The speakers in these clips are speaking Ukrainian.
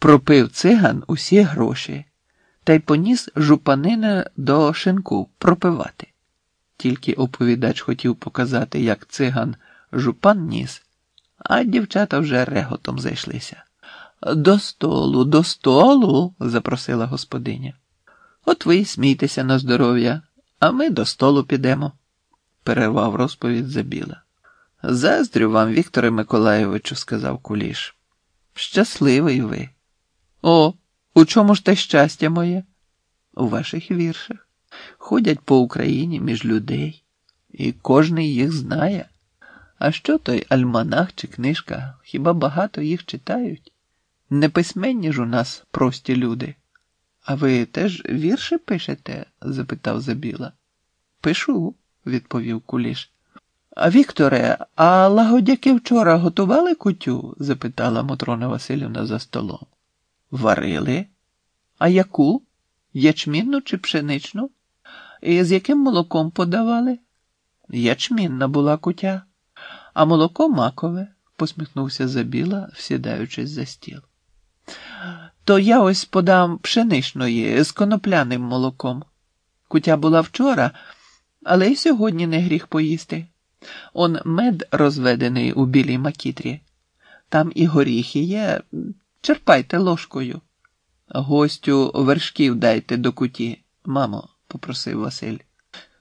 пропив циган усі гроші та й поніс жупанина до шинку пропивати. Тільки оповідач хотів показати, як циган жупан ніс, а дівчата вже реготом зайшлися. До столу, до столу, запросила господиня. От ви смійтеся на здоров'я, а ми до столу підемо, перервав розповідь Забіла. Заздрю вам, Вікторе Миколаєвичу, сказав Куліш. Щасливий ви. О, у чому ж те щастя моє? У ваших віршах. Ходять по Україні між людей, і кожний їх знає. А що той альманах чи книжка? Хіба багато їх читають? Неписьменні ж у нас прості люди. А ви теж вірші пишете? запитав Забіла. Пишу, відповів Куліш. А Вікторе, а лагодяки вчора готували кутю? запитала Мотрона Васильівна за столом. Варили? А яку? Ячмінну чи пшеничну? І з яким молоком подавали? Ячмінна була кутя, а молоко макове, посміхнувся Забіла, всідаючись за стіл. То я ось подам пшеничної з конопляним молоком. Кутя була вчора, але й сьогодні не гріх поїсти. Он мед розведений у білій макітрі. Там і горіхи є. Черпайте ложкою. Гостю вершків дайте до куті, мамо, попросив Василь.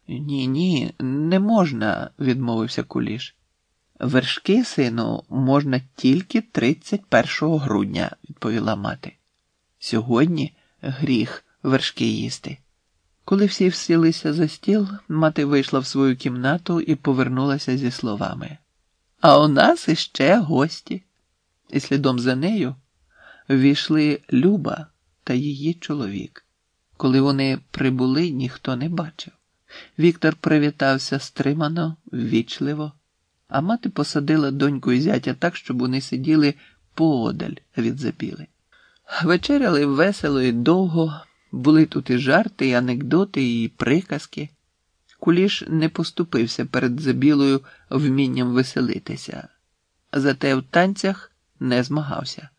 Ні, ні, не можна, відмовився Куліш. Вершки, сину, можна тільки 31 грудня, відповіла мати. Сьогодні гріх вершки їсти. Коли всі всілися за стіл, мати вийшла в свою кімнату і повернулася зі словами. А у нас іще гості. І слідом за нею ввійшли Люба та її чоловік. Коли вони прибули, ніхто не бачив. Віктор привітався стримано, ввічливо, а мати посадила доньку і зятя так, щоб вони сиділи поодаль від запіли. Вечеряли весело і довго, були тут і жарти, і анекдоти, і приказки. Куліш не поступився перед забілою вмінням веселитися, зате в танцях не змагався,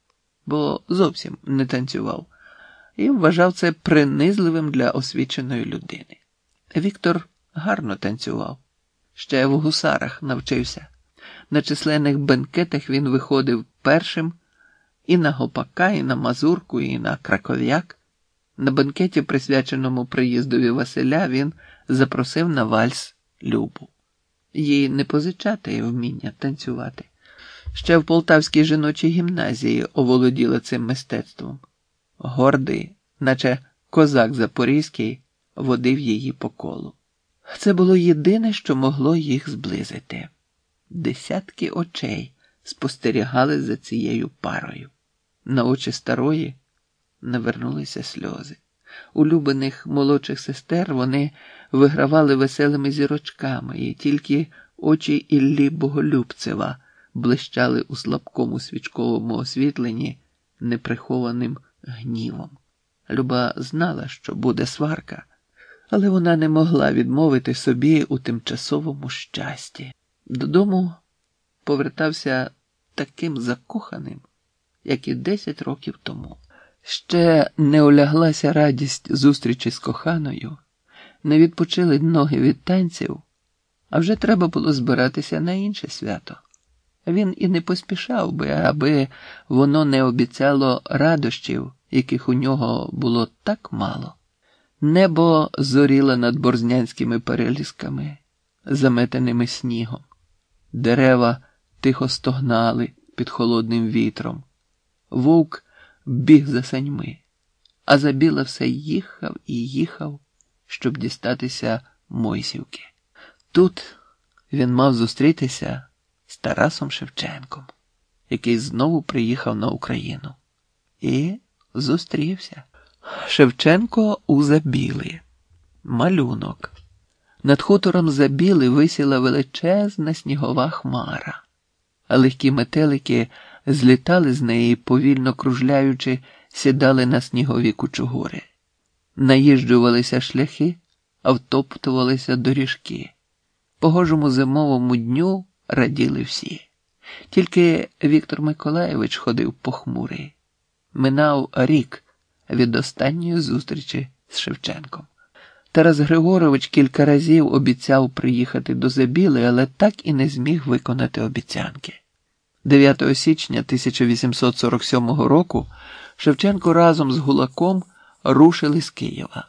бо зовсім не танцював, і вважав це принизливим для освіченої людини. Віктор гарно танцював, ще в гусарах навчився. На численних бенкетах він виходив першим і на гопака, і на мазурку, і на краков'як. На бенкеті, присвяченому приїздові Василя, він запросив на вальс Любу. Їй не позичати вміння танцювати. Ще в Полтавській жіночій гімназії оволоділа цим мистецтвом. Гордий, наче козак Запорізький, водив її по колу. Це було єдине, що могло їх зблизити. Десятки очей спостерігали за цією парою. На очі старої навернулися сльози. Улюблених молодших сестер вони вигравали веселими зірочками, і тільки очі Іллі Боголюбцева блищали у слабкому свічковому освітленні неприхованим гнівом. Люба знала, що буде сварка, але вона не могла відмовити собі у тимчасовому щасті. Додому повертався таким закоханим, як і десять років тому. Ще не оляглася радість зустрічі з коханою, не відпочили ноги від танців, а вже треба було збиратися на інше свято. Він і не поспішав би, аби воно не обіцяло радощів, яких у нього було так мало. Небо зоріло над борзнянськими перелісками, заметеними снігом. Дерева тихо стогнали під холодним вітром. Вовк біг за саньми, а забіла все їхав і їхав, щоб дістатися Мойсівки. Тут він мав зустрітися з Тарасом Шевченком, який знову приїхав на Україну. І зустрівся. Шевченко у Забілі. Малюнок. Над хутором Забіли висіла величезна снігова хмара, а легкі метелики злітали з неї, повільно кружляючи, сідали на снігові кучугури. Наїжджувалися шляхи, а втоптувалися доріжки. Погожому зимовому дню раділи всі. Тільки Віктор Миколаєвич ходив похмурий. Минав рік від останньої зустрічі з Шевченком. Тарас Григорович кілька разів обіцяв приїхати до Забіли, але так і не зміг виконати обіцянки. 9 січня 1847 року Шевченко разом з Гулаком рушили з Києва.